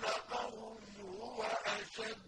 خلقهم هو أشد